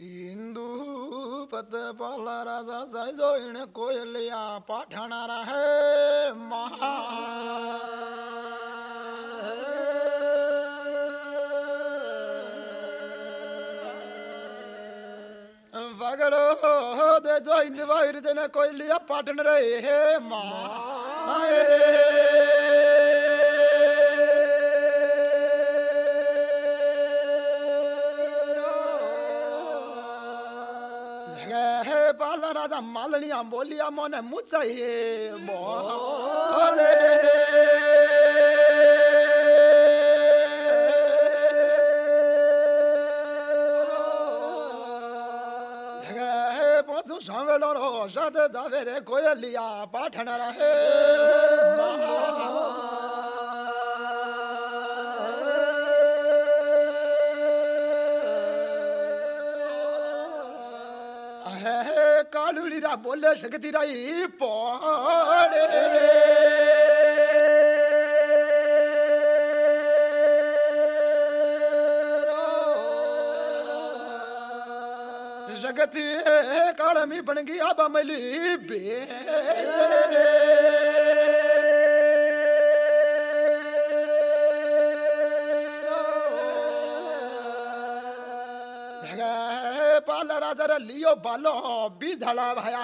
ಇಂದು ਰਾਜਾ ಪಾಲರದ ಸೈದೋಯಿಣ ಕೋಯಲಿಯ ಪಾಠಣರ ಹೇ ಮಹಾ ਵਗੜੋ ਦੇ ਜੋਇਨ ਵਾਇਰ ਜਨ ਕੋਇਲਿਆ ਪਾਠਣ ਰਹੇ। ਹੇ ਮਾਏ রাজা মালনিয়া বলিয়া মনে মুচাই বলে পথু সামনে সাথে যাবে রে কোয়েলিয়া পাঠানারা হে रे कोयलिया पाठन रहे कालुड़ी रा बोले सकती रही पोड़े। जगती कालमी बन गई अब मली बे ಬಾಲ ರಾಜರ ಲಿಯೋ ಬಾಲೋ ಬೀಜಳ ಭಯ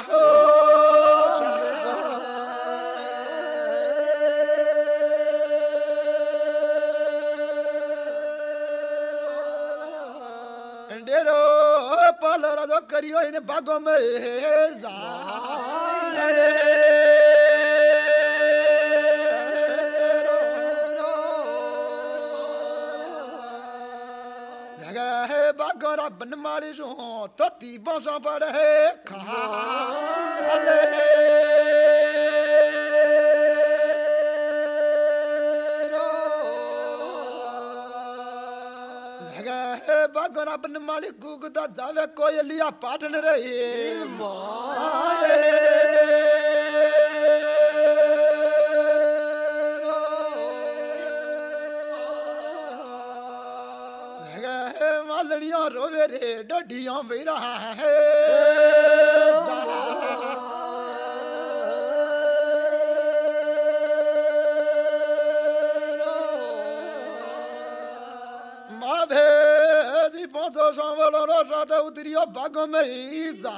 ડેરો પાલરાજો કર્યો એને ભાગો મે જા में जा जगह है बागोरा बनमाली जो तो ती बसों पर है। खाले जगह है बागोरा बनमाली गुगदा जावे कोई लिया पाटन रही। मालड़िया रोवे रे डोडिया भी रहा है माधे दी पहुंचो सांवलो रो साथ उतरियो बागो में ही जा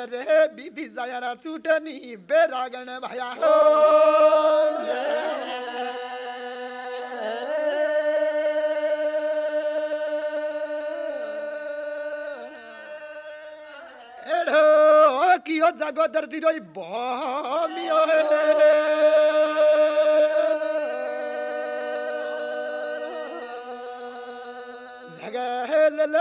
रे बीबी जया चूटनी बेरागण भाया हो एडो कियो जागो दर्दी रोई बमियो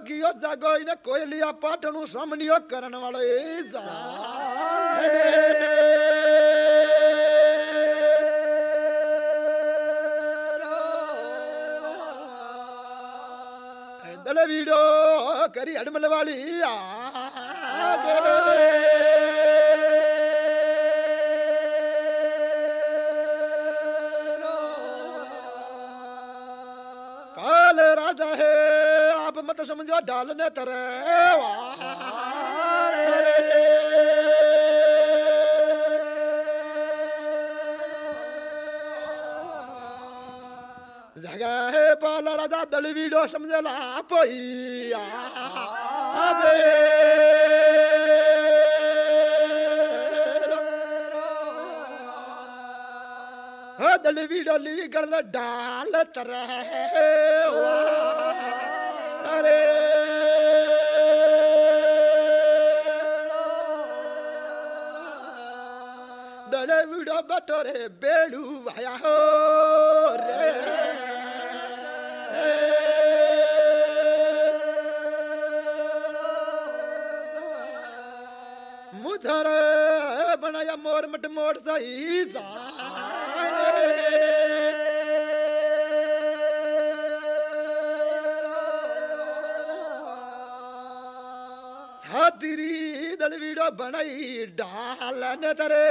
ગયો જાગો એને કોયલિયા પાટણું સમન્યો કરણ વાળો એ જા દળ વીડો કરી અડમલવાળી આ मत समझो डालने तरे जगह पाला राजा दलवीडो समझला आवे। हो दलवीडो लिवी कर डाल तरह। दे बटोरे बेड़े मुझ मोट सही ತಿರಿ ದಳವಿಡೋ ಬಣೈ ಡಾಲನ ತರೆ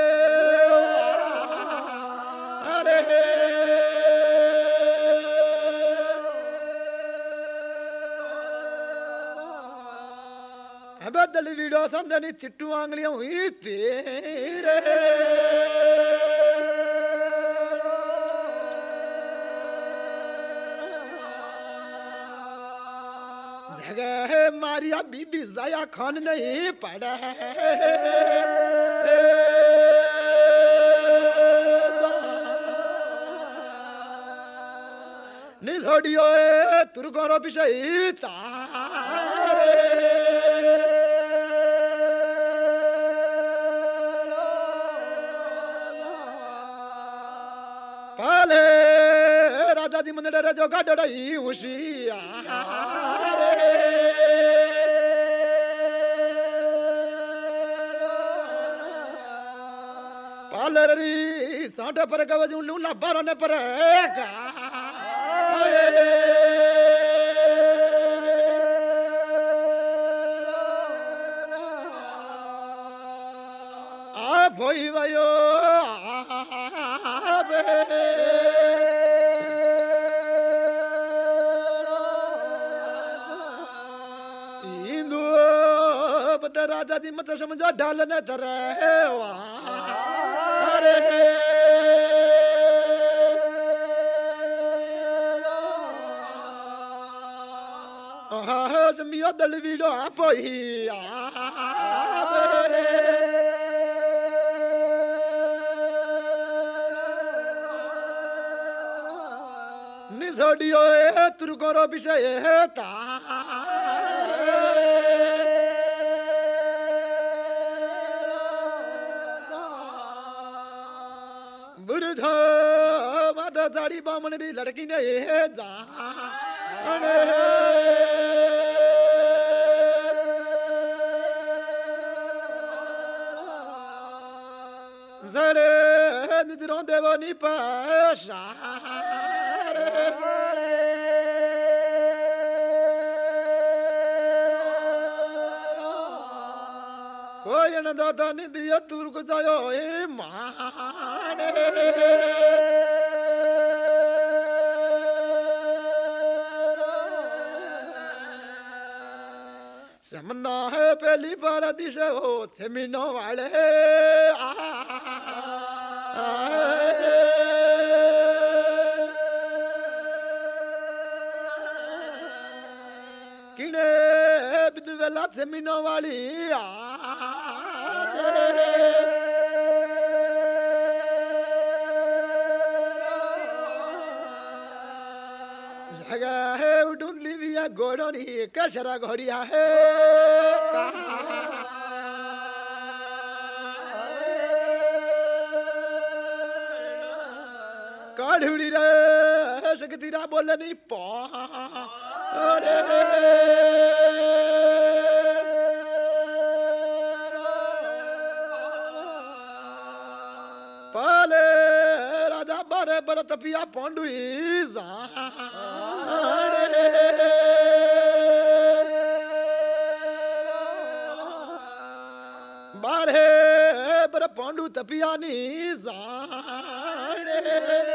ಅರೆ ಅಬದಳಿ ವಿಡೋ ಸಂದನಿ ತಿಟ್ಟು ಆಂಗ್ಲಿಯಂ ಈ ತೀರೇ मारिया बीबी जाया खान नहीं पड़ा निधोडियो तुरगोरो पिछई पाले राजा दी मंदिर रे जो गाडड़ई उशिया ಲಾರಿ ಸಾಟ ಪರಕ ಉಳ್ಳು ಲಬ್ಬಾರನೆ ಪರಕ ಆ ಭೈವಯೋ ಇಂದು ರಾಜಾದಿ ಮತ್ತೆ ಸಮಜ ಡಾಲನೆ ತರ ವಾ जमियो दल वीडो पोई निसोडियो तुरकोरो विषय बुरधो माता साड़ी बामन री लड़की ने जा tirons des bonnes pêches. Oyana da da ni diya turku jayo e maane. Semna he peli paradise o semino vale. Ah. किने बिदवेला सेमिनो वाली जगह उठुंदली बिया गोड़ोनी कशरा घोड़िया है ਢੂੜੀ ਰੇ ਸ਼ਕਤੀ ਰਾ ਬੋਲਣੀ ਪਾ। ਰੇ। ਪਾਲੇ ਰਾਜਾ ਬਾਰੇ ਬਰਤ ਪਿਆ ਪੌਂਡੂਈ ਜ਼ਾੜੇ ਬਾਰੇ ਪਰ ਪਾਂਡੂ ਤਪਿਆ ਨਹੀਂ ਜਾਣੇ।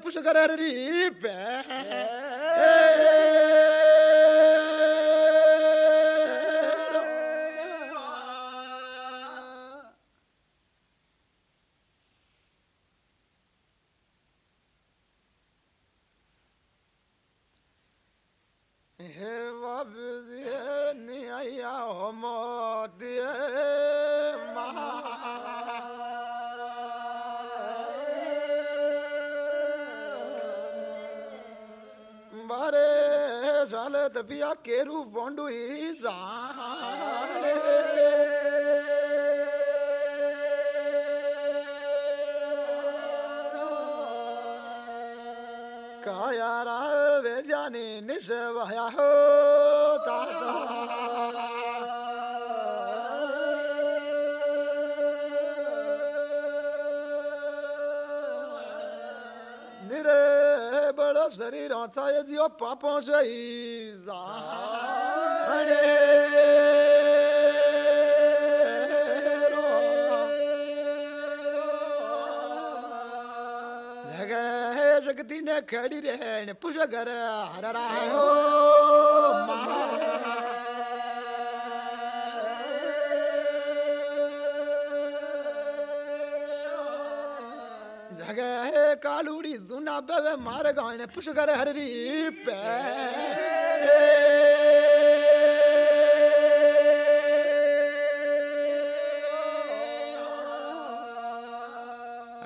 puxa, galera, de hiper. É. papão Jair. Ah, Jagdine khadi rehne pujagara hararaho. जगह कालूड़ी, सुना बेवे मार गाय ने पुष कर हरी पे।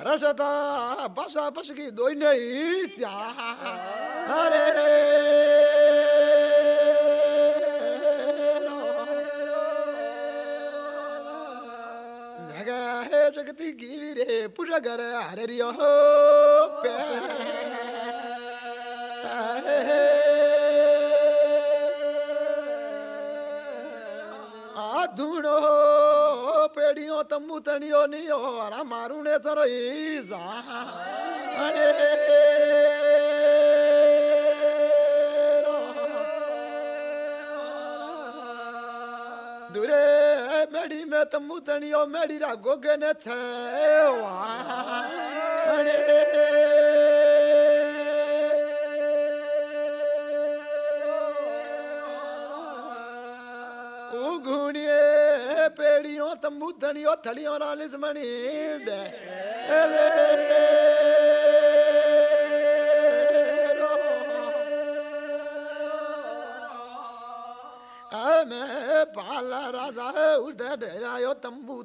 रसता बसा बस की दो नहीं अरे jagatigire pujagara arari oh pe aduno pediyo tambutaniyo niyo ara marune sarai za ane મેળી મેં તો મુદણીઓ મેળી રા ગોગે ને છે ઉઘુણીએ પેડીઓ તો મુદણીઓ થળીઓ રાલીસ મણી દે मैं राजा उठ डेरायो तंबू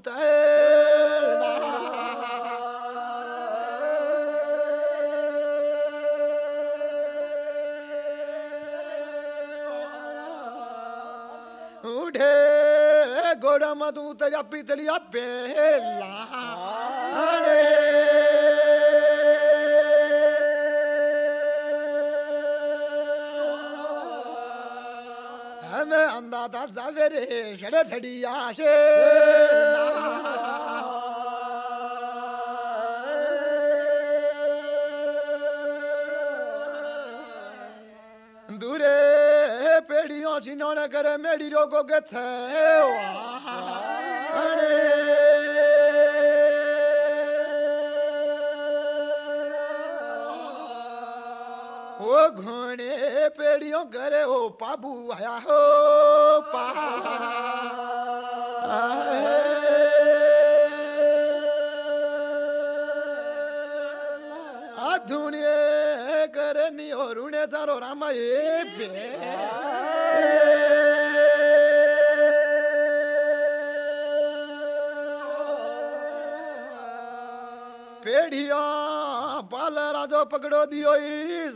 उठे घोड़ा मधु तेरा पितलिया ਵੇ ਅੰਦਾ ਦਾ ਜ਼ਾਵੇਰੇ ਛੜੇ ਛੜੀ ਆਸ਼ੇ। ਦੂਰੇ ਪੇੜੀਆਂ ਸਿਨੋਣ ਕਰੇ ਮੇੜੀ ਰੋਗੋ ਗਥੇ। ਵਾਹ ਹਣੇ वो घोड़े पेड़ियों करे हो पाबू आया हो पा धुनिए करे नी हो रुणे सारो रामा ये पेड़िया पाल राजो पकड़ो दियो ई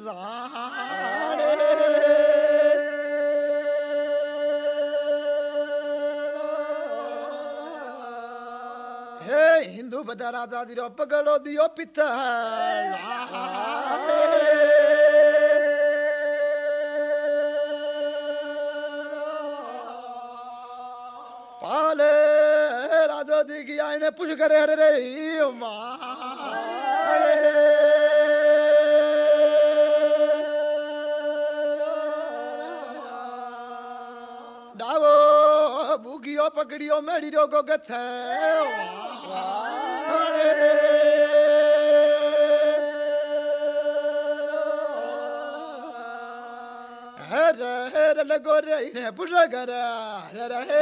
हिंदू बदा राजा दिरो पकड़ो, दियो पित्तल। पाले, राजा जी की आईने पुछ करे हरे रे डावो भूगियो पकड़ियो मेड़ी रोगो गथे गोरे इन्हें बुरा गरा हरे रहे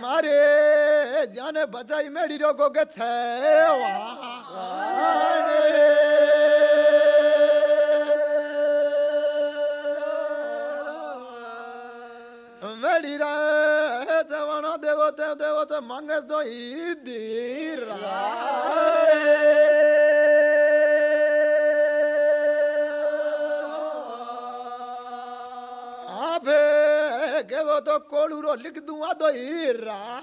मारे जाने बजाई मेरी रोगों के थे। वाह। devet er mange som gir dyra. Abe, que voto coluro, lick do adoira.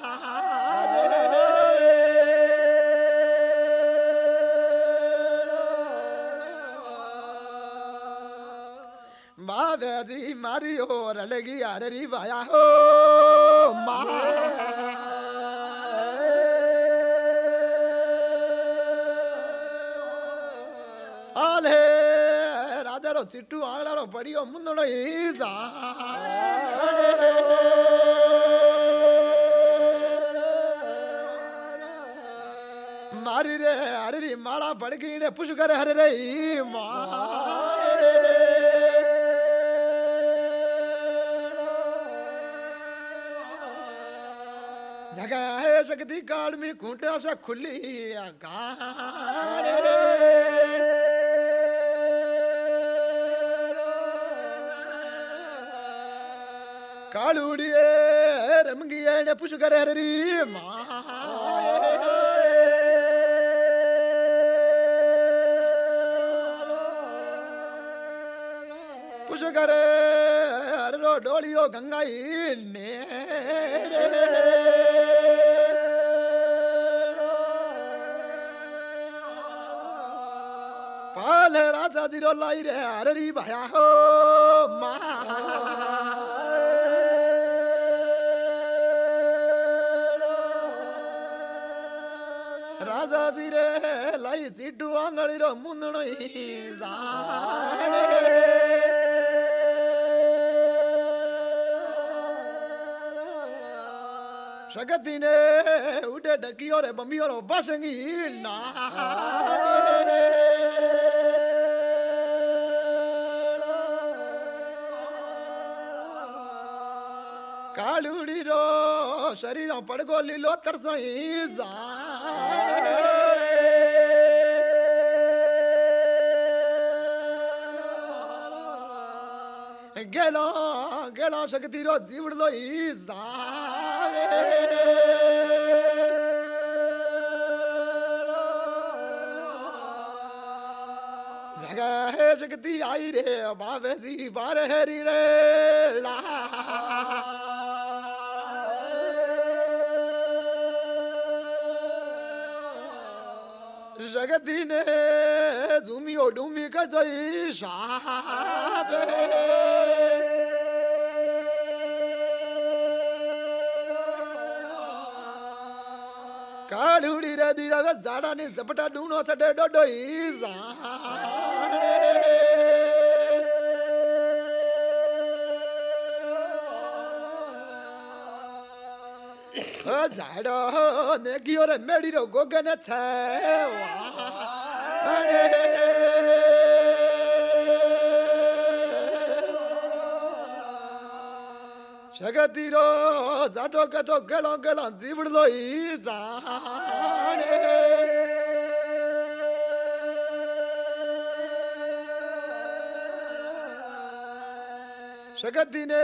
ದಿ ಮಾರಿಯೋ ರಳಗಿ ಅರರಿ ಭಯ ಮಾ. ಆಲೆ, ರಾಜರೋ, ಚಿಟ್ಟು ಆಳರೋ, ಬಡಿಯೋ ಮುನ್ನೋ ಈಸ ಮಾರಿರೆ ರೇ ಅರರಿ, ಮಾಳ ಪುಷ್ಕರ ಪುಷುಕರೆ ಈ ಮಾ. ले सकती गाड़ में खूंटा सा खुली गाड़ कालूड़िए रमगिया ने पुश कर री माँ पुष्कर डोलियो गंगाई ने 지러 라이레 아르리 바야 허마 ਰਾਜਾ ਦੀ ਰੇ ਲਾਈ ਸਿੱਡੂ ਆਂਗਲੀ ਰੋ ਮੁੰਨਣੀ ਜਾਣੇ சகத்தினே உட டக்கியோர பம்மியோர பசங்கி நான் ಬಾಳುಡಿರೋ ಶರೀರ ಪಡ್ಗೋಲಿಲ್ಲೋ ತರ್ಸ ಈಸ ಗೆಳೋ ಗೆಳೋ ಶಕ್ತಿರೋ ಜೀವನದೋ ಈಸ ਜਗਤੀ ਆਈ ਰੇ ਬਾਵੇ ਦੀ ਬਾਰੇ ਹਰੀ ਰੇ ਲਾ जगदीने झुमी ओडुमी कजई शाबे काढुडी रे दिरा जाडाने झपटा डुणो सडे डोडोई। जा 와 잘어 내 기어라 메리로 고가나 타와 샤가티로 자도 가도 갈랑 갈랑 집을 놓이 자네 ಸಗದ್ದಿನೇ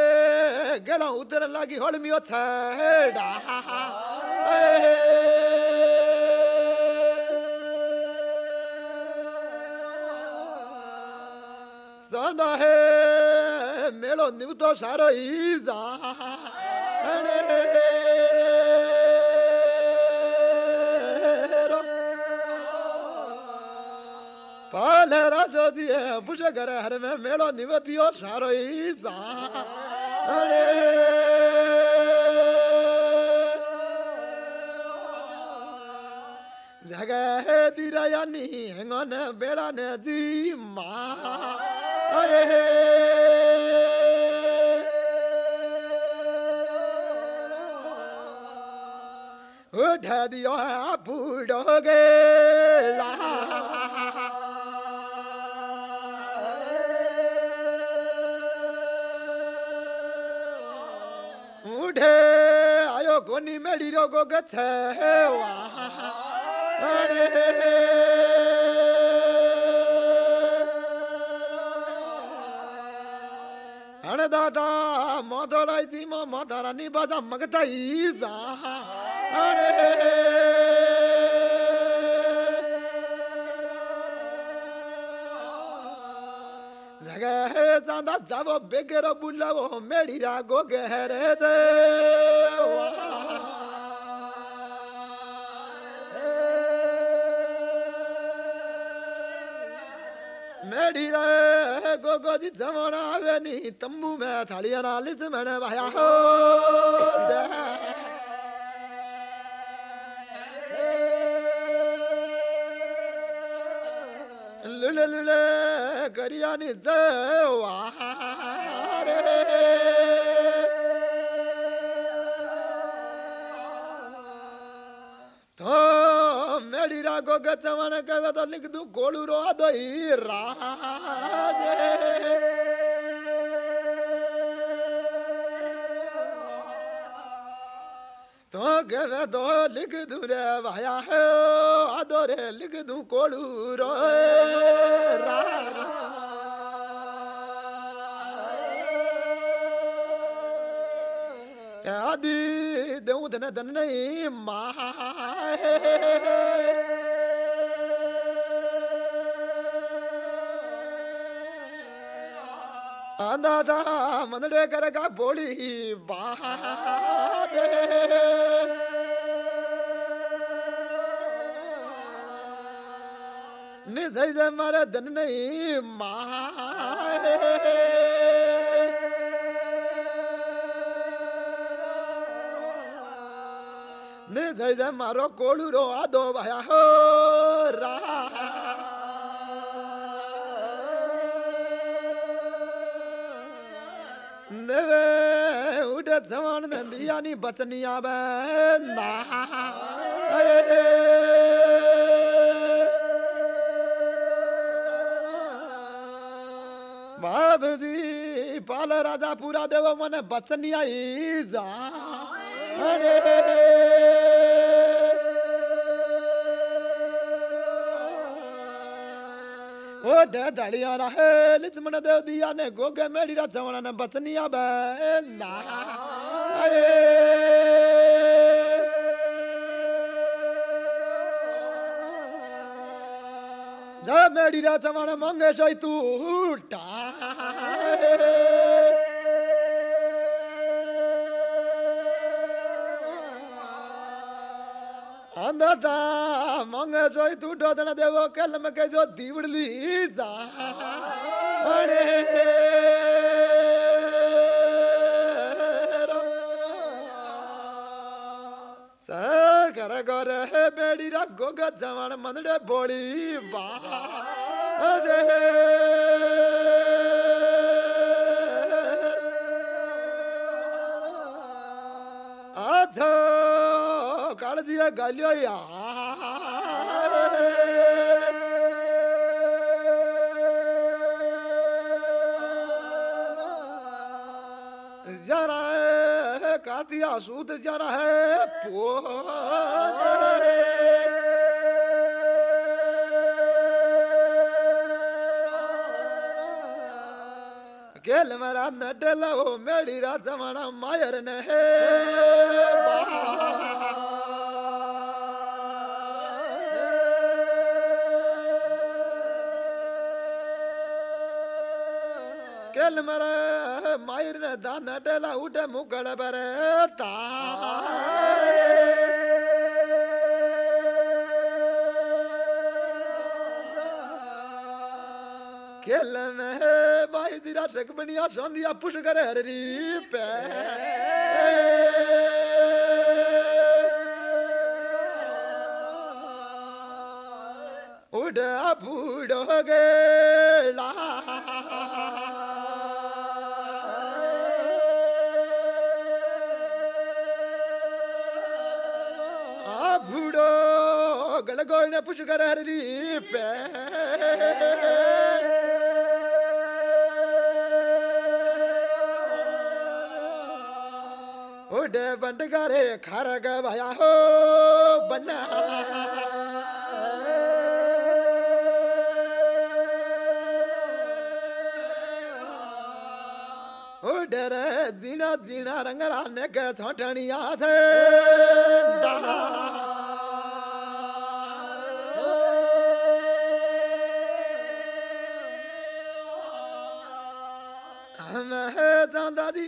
ಗೆಲ ಉದ್ದರಲ್ಲಾಗಿ ಹೊಳಮಿಯೋ ಥೇಡ ಸದಾಹೇ ಮೇಳೋ ನಿಮಿತೋ ಸಾರೋ ಈಜಾ पालेरा जोदी है बुझ घर हर में मेलो निवतियो सारो ही अरे। जगह है दिरायानी, हंगन बेड़ा ने जी माँ। अरे। उठा दियो है बूढ़ोगे ला ढे, आयो गोनी मेड़ी रो गो गथे अरे। अरे दादा मधुराई जी, मो मधुरानी बाजा मगदाई जा। अरे। गे सांदा जावो बेगेरो बुलावो, मेड़ी रागो गहरे से। मेड़ी रे, गोगो जी जमण आवे नी, तंबू में थालिया नालिस मैंने भाया हो। लुल करिया नि ಮೇಡಿರಾಗೋ ಗಚ್ಚವಣ ಕವತಲ್ಲಿದ್ದು ಗೋಳೂರೋ ಅದೊಯ್ ರಾಜೇ ತೋಗವ ದೋ ಲಿಗದುರ ವಯಾಹ ಅದೊರೆ ಲಿಗದು ಕೋಳೂರೋ ಆದಿ ದೇವು ದನ ದನ್ನ ಮಾ ಅನಾಥ ಮನಡೆ ಕರಗ ಬೋಳಿ ಬಾದೆ ನಿಜ ಮರ ದನ್ನೈ ಮಾ ನಿಜ ಮಾರೋ ಕೋಳೂರೋ ಅದೋ ಭಯ ಹೋ ರಾ दंदवे उड़े समान दंदिया नी बचनिया बे ना। बाब जी पाल राजा, पूरा देव मन बचनिया ही जा। O de dalia ra he lismana de dia ne goge meri ra tawana na batania ba na. Da meri ra tawana mangesai tu ta. बंधता मंग जो तू डोदना देव कल के जो दीवड़ली जा अरे कर गोर बेड़ी रा गोगा जवान मनड़े बोली बा अरे फाड़ दिया गालियो यार जरा है कातिया सूद जरा है पोरे गेल मेरा न डलो मेरी राजवाना मायर ने है மேல் மர மயிரின தான் நடல ஊட்ட மூக்கள பெற தா கேளமே பாய் திரா செக் பண்ணியா சந்தியா புஷ் கர ஹரி பே ਉਡਾ ਫੂੜੋ ਗੇਲਾ पुश करे हरी पे। उड़े बंड करे खरग भया हो बना उड़े जीना जीना रंग राने के सोटनिया से।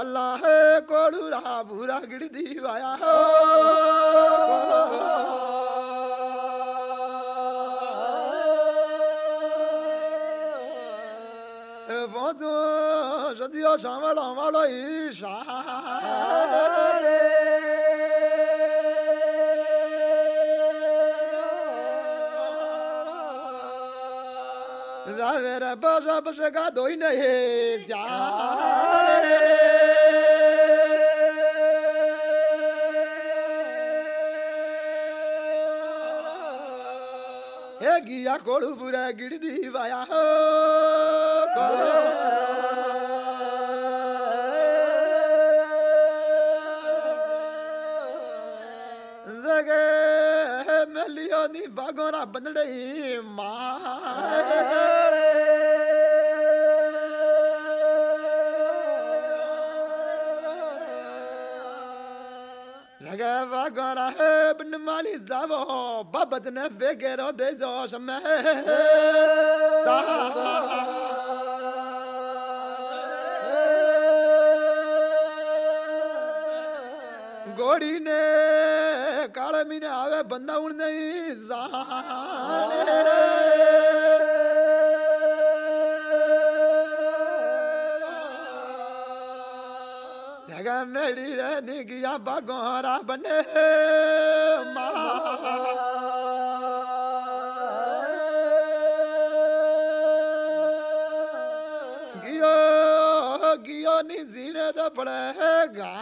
ਅੱਲਾਹ ਕੋੜੂ ਰਾ ਬੂਰਾ ਗਿੜਦੀ ਵਾਇਆ ਹੋ सदियो शामल हमारो ईशा मेरा बस बस का दो ही नहीं जा हे गिया कोड़ू बुरा गिड़ दीवाया हो जगे ની વાગોરા બંદડી મા Zagava gora heb nmali zavo babat ne vegero dezo shme. Sahara. છોડીને કાળે મહિને આવે બંધાવણ નહીં જાણે ਜਗ ਮੇਰੀ ਰਹਿ ਗਿਆ ਬਗੋਰਾ ਬਨੇ ਮਾ ਗਿਓ गियो नी जीने तो पड़ेगा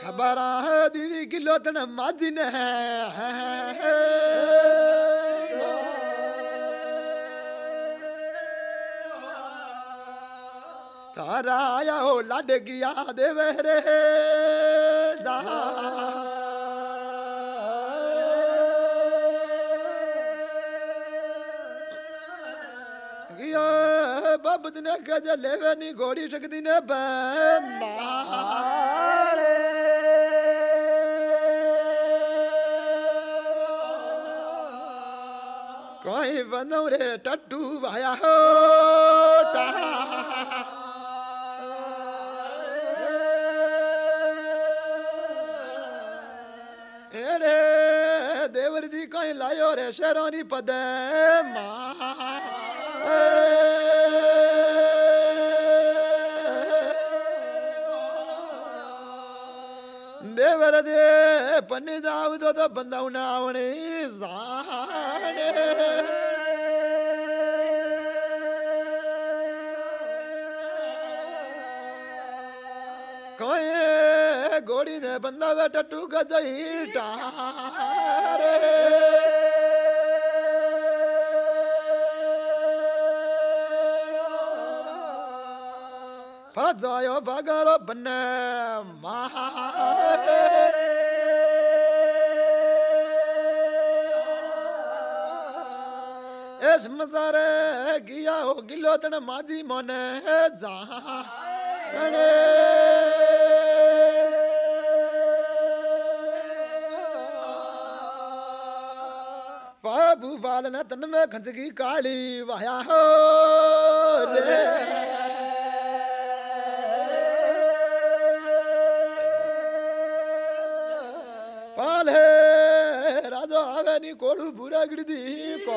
खबर है दीदी किलो तन माजिन है। तारा आया हो लाड गया देवे रे जा। बाबत ने गज लेवे नी घोड़ी सकती ने कोई बनौ रे टट्टू भाया हो एरे देवर जी कहीं लायो रे शेरोनी पद देवर ವರದೆ ಪನ್ನಿದಾವುದದ ಬಂದವನ ಅವಣೆ ಸಾಣೆ ಕೋಯೆ ಗೋಡಿನ ಬಂದವ ಟಟ್ಟು ಗಜ ರೇ टारे फजायो बगरो मजारे गिया हो गिलो तन माजी मोने जा बाबू बाल न तन में खंचकी काली वाया हो रे। ਗੋਪਾਲ ਹੈ ਰਾਜਾ ਆਵੇ ਨੀ ਕੋੜੂ ਬੁਰਾ ਗੜਦੀ ਕੋ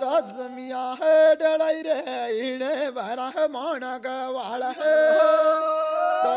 ਜਾਤ ਜ਼ਮੀਆਂ ਹੈ ਡੜਾਈ ਰੇ ਈਣੇ ਭਰਾ ਮਾਣਾ ਗਵਾਲ ਹੈ ਸਾ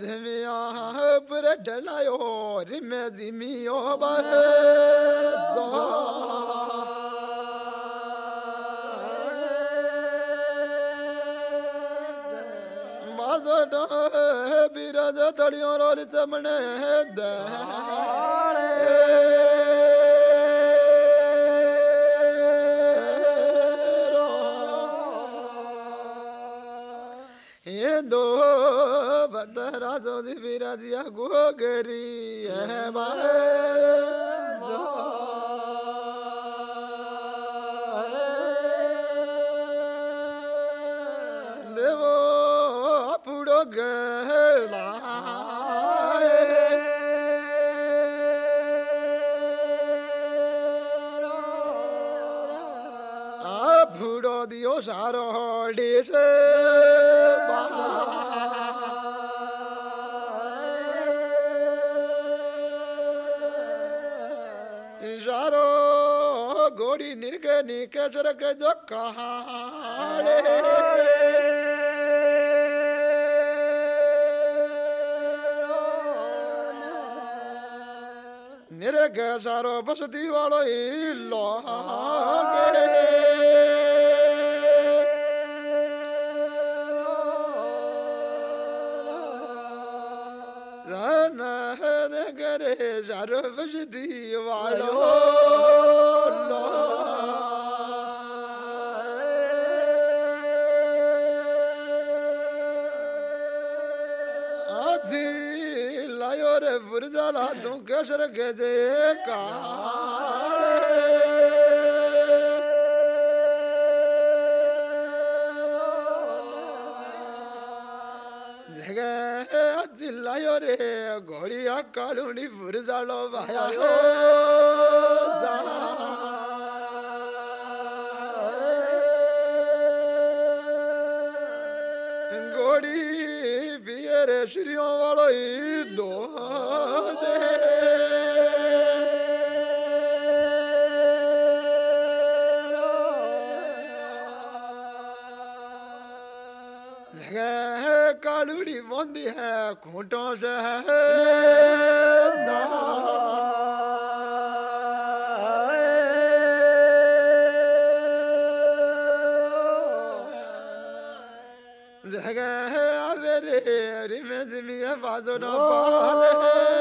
दाड़े जाझमिया पर ढलायो रिमे जिमियो बहे बाजट बिरज तड़ियों रोल चमने दो बदरा जोदी बिराजिया गोगरी है देवो अपुड़ो गला। अपुड़ो दियो सारो डिस गोड़ी निर्गे निके सरक जो कहाड़े निर्गे सारो बसती वालो इल्लो करे सारो ਗੁਰਦਾ ਲਾਦੋਂ ਕਸਰ ਗਦੇ ਕਾਲੇ ਲਾਇਓ ਰੇ ਘੋੜੀਆ ਕਾਲੂਣੀ ਫੁਰਜ਼ਾਲੋ ਵਾਇਆ ਹੋ ਘੋੜੀ ਬੀਰੇ ਸ਼ਰੀਓ ਵਾਲੋਈ जगह कालूड़ी बंदी है खूंटों से है जगह आवे रे रिमे जिमिया बाजो ना पाले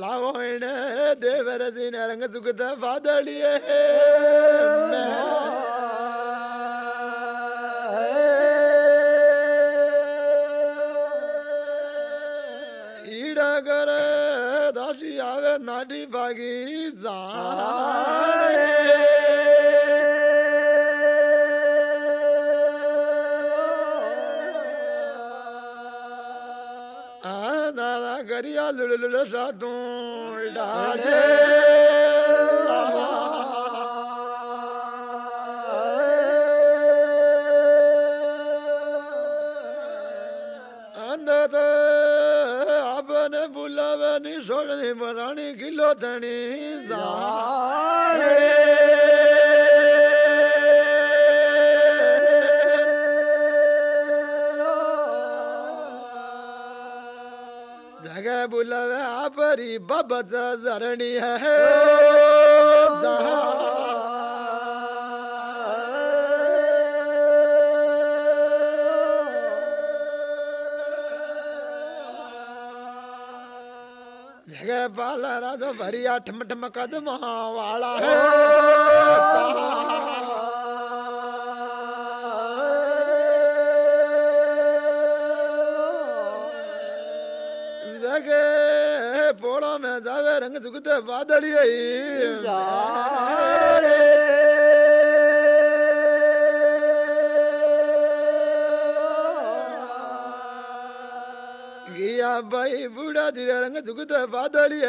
ಲಾವಣ ದೇವರದಿನ ರಂಗ ಸುಖದ ಪಾದಳಿಯೇ ಈಡಗರ ದಾಸಿಯಾವ ನಾಟಿ ಬಾಗಿ ಸಾ ਦਰਿਆ ਲੁਲਲ ਸਾਦੋਂ ਢਾੜੇ ਅੰਦਤ ਆਪਨੇ ਬੁਲਾਵੇ ਮਰਾਣੀ ਕਿਲੋ ਧਣੀ ਜ਼ਾੜੇ जगह बुलवे आपरी बबज जरणी है। जगह पाला राजो भरिया ठम ठम कदम वाला है। રંગ સુગત વાદળી பை பூடாதிரங்க சுகுத பாதளிய.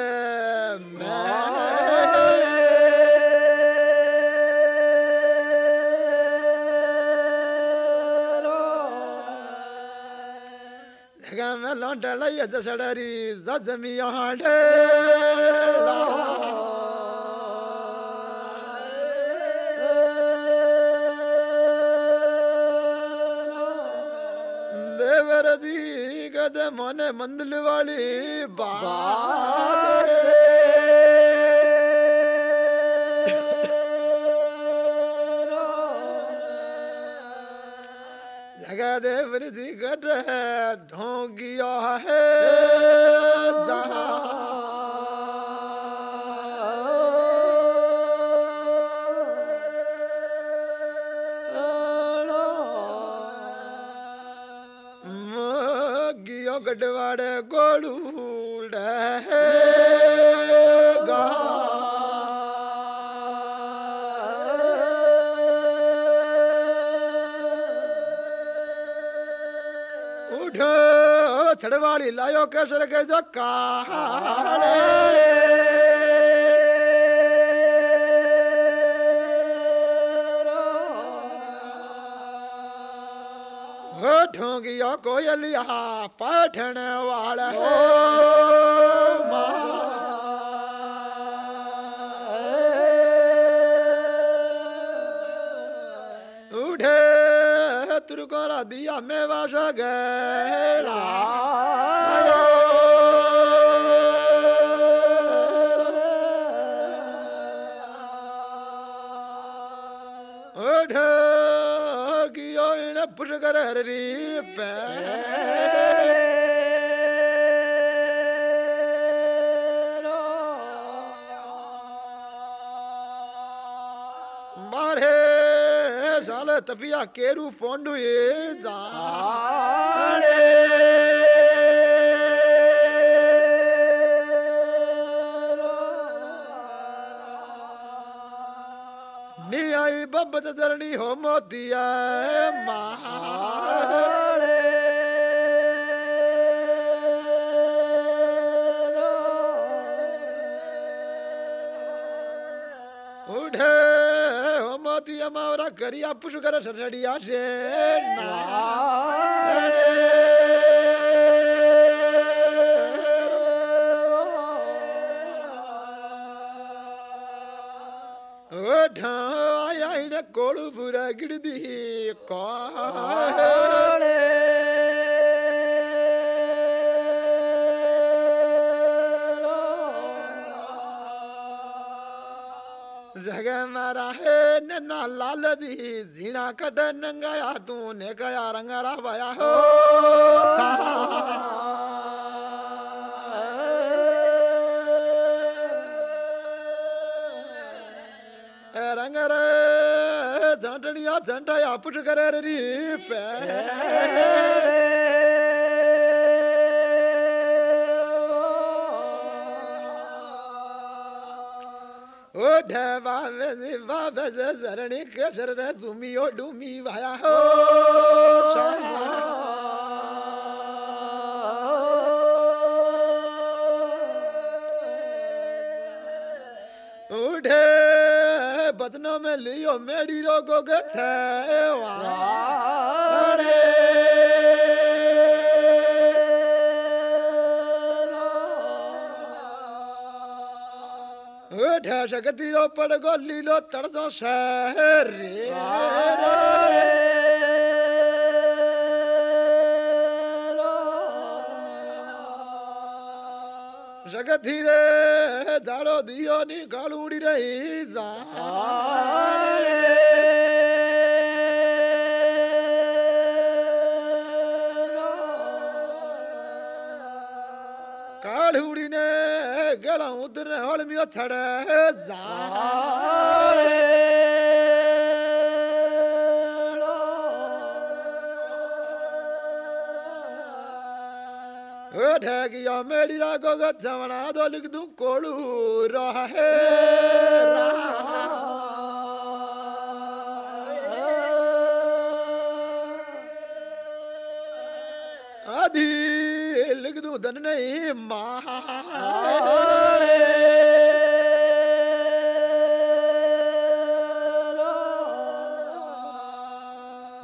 ಲಾಂಡಳಯ್ಯ ಜಡರಿ ಜಮಿಯ ಹಾಡೇ ದೇವರದಿ ಗದ ಮೊನೆ ಮಂದಲು ಬಾಬಾ जी कट है ढोंगिया है गियो गडवाड़े गोलूड़ छड़वाड़ी लायो केसर के जो काले ठोंगिया कोयलिया पठन वाला trucara dia me va a ਢਾਗੀ ਓਇਣ ਪੁਰਗਰ ਹਰੀ ਪੈ சால தப்பியா கேரு போண்டு சாணே நீ ஐ பப்பத தரணி ஹோமோத்திய மா ತೀಯಮಾವರ ಕರಿಯ ಪುಷುಕರ ಸರಸಡಿಯ ಶೇಣ ಕೋಳುಪುರ ಗಿಡದಿ ಕಾಳೆ जग मारा है नन्ना लाल दी जीना कट नंगाया तूने कया रंगारा बाया हो रंग रे झंटड़िया झंटाया पुट करे री पे ओ ढबा में बज सरणी केसर रे सुमी ओ डूमी भाया हो। उठे बचनों में लियो मेरी रोगो के ढ्यास गतिलो पड गल्लिलो तडसो सहर जगती रे दाड़ो दियो नी गालूड़ी रही जा 헬랑 오드는 헐미어 차례 자해 ढेगिया, मेरी रागो गमना दो लिख दू कोड़ू रहा है। ਉਦਨ ਨਹੀਂ ਮਾਰੇ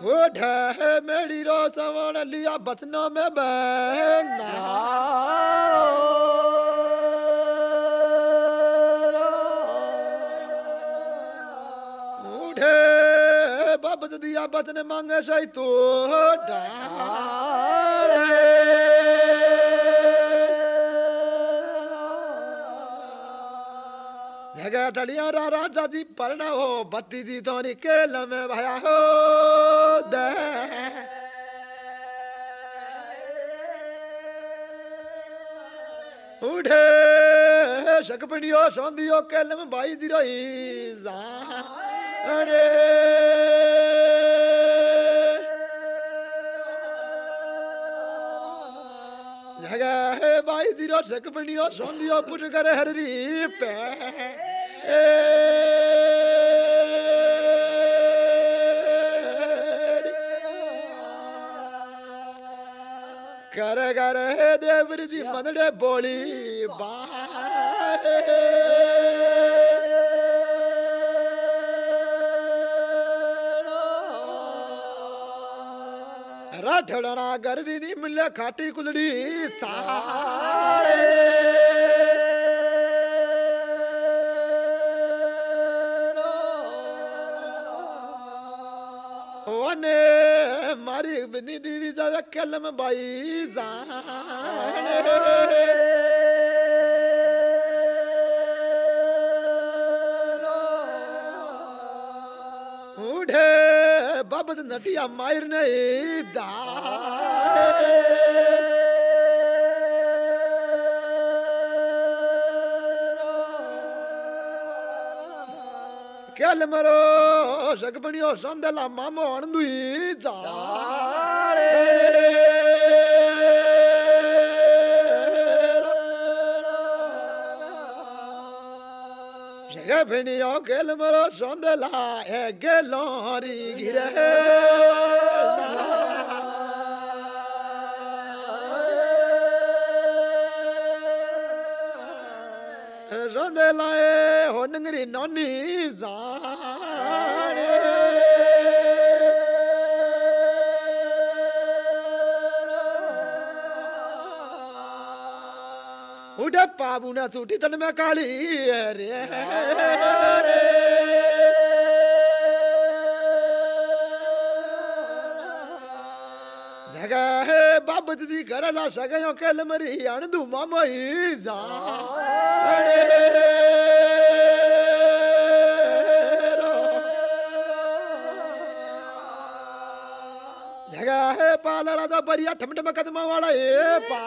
ओढ़ मेरी रो सवण लिया बसनों में बहना ओढ़े बाबत दिया बसन मांगे सही तो डाले भगतड़िया रा राजा जी परण हो बत्ती जी धोनी के लमे भया हो दे उठे सकपड़ियो सौंदियो के लम भाई जी रोही अरे जगह बाई ज़ीरो सकपड़ियो सौंदियो पुट करे हरी पे ಕರಗರ ಹೇ ದೇವರಿದಿ ಮನಡೆ ಬೋಳಿ ಬಾ ರಾಠಳರ ಗರಡಿ ನಿಮ್ಮಲ್ಲ ಕಾಟಿ ಕುದುಡಿ ಸಾಳೆ ઓને મારી બની દીવી જાવે કલમ બાઈ જાણે ઉઠે બાબત નટિયા માયર ને કેલ ಮರೋ ಶಗಪಣಿಯೋ ಸಂದೆಲ್ಲ ಮಾಮ ಅಣಂದು ಜಾಳೆ ಶಗಪಣಿಯೋ ಗೆಲ್ ಮರೋ ಸಂದೆಲ್ಲ ಹೆಗ್ಗೆ ಲಾರಿ ಗಿರೆ Rondelae, honengri noni zaa. डे पाबू ना सूटी, तन में काली अरे जगा है बाबत दी करला सगयो केल मरी अण दू मामई जा। जगा है पालरा दा बरिया ठमठम कदमा वाला ए पा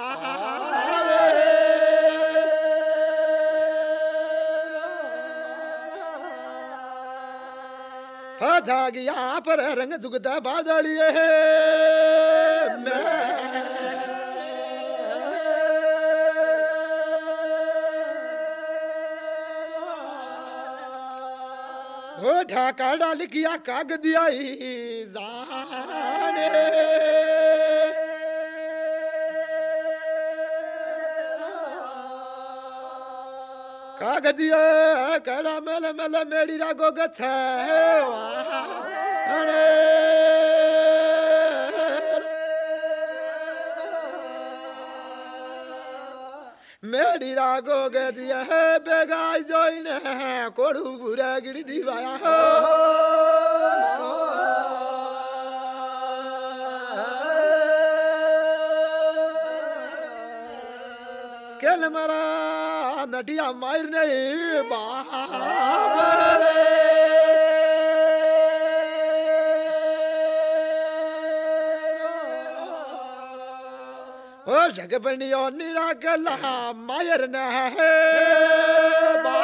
धागिया पर रंग जुगदा बादलिए हो ढाका डाल किया काग दिया जाने ಕಾಗದಿಯ ಕಳ ಮೇಲೆ ಮೇಲೆ ಮೇಡಿರಾಗೋಗತ್ತ ಅಣೇ मेडिरा गो गदिया बेगा बेगाई जोइन है कोड़ू बुरा गिर दीवाया हो। केल मरा। పొందటి అమ్మాయినే బాబలే ఓ జగపణియో నిరాకల అమ్మాయరణ బా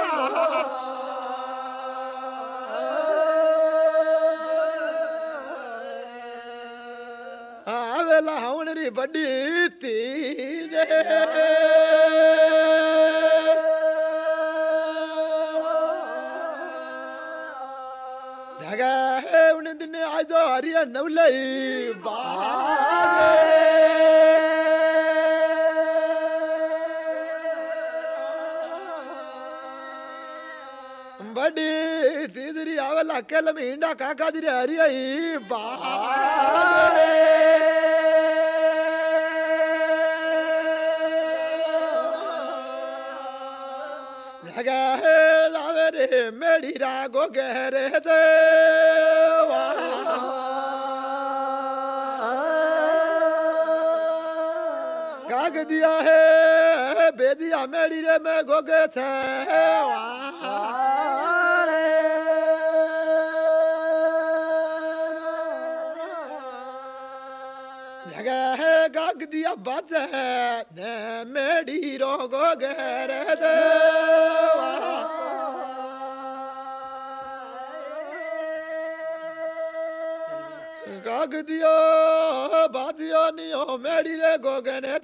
ஆவல அவனரி படி தீதே ராஜா அறியவில்லை படி தீதிரி அவள் அக்கல மீண்டா காக்காதிரி அரியை பா Yeah. रे मेरी रागो गहरे देवा काग दिया है बेदिया मेरी रे मैं गोगे थे। जगह है गाग दिया बात है मेरी रोगो गहरे देवा ਲੱਗਦੀਆਂ ਬਾਦੀਆਂ ਨਹੀਂ ਹੋ ਮੈੜੀ ਦੇ ਗੋਗਨੇ